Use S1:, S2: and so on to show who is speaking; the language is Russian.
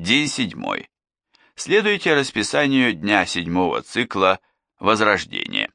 S1: День седьмой. Следуйте расписанию дня седьмого цикла Возрождения.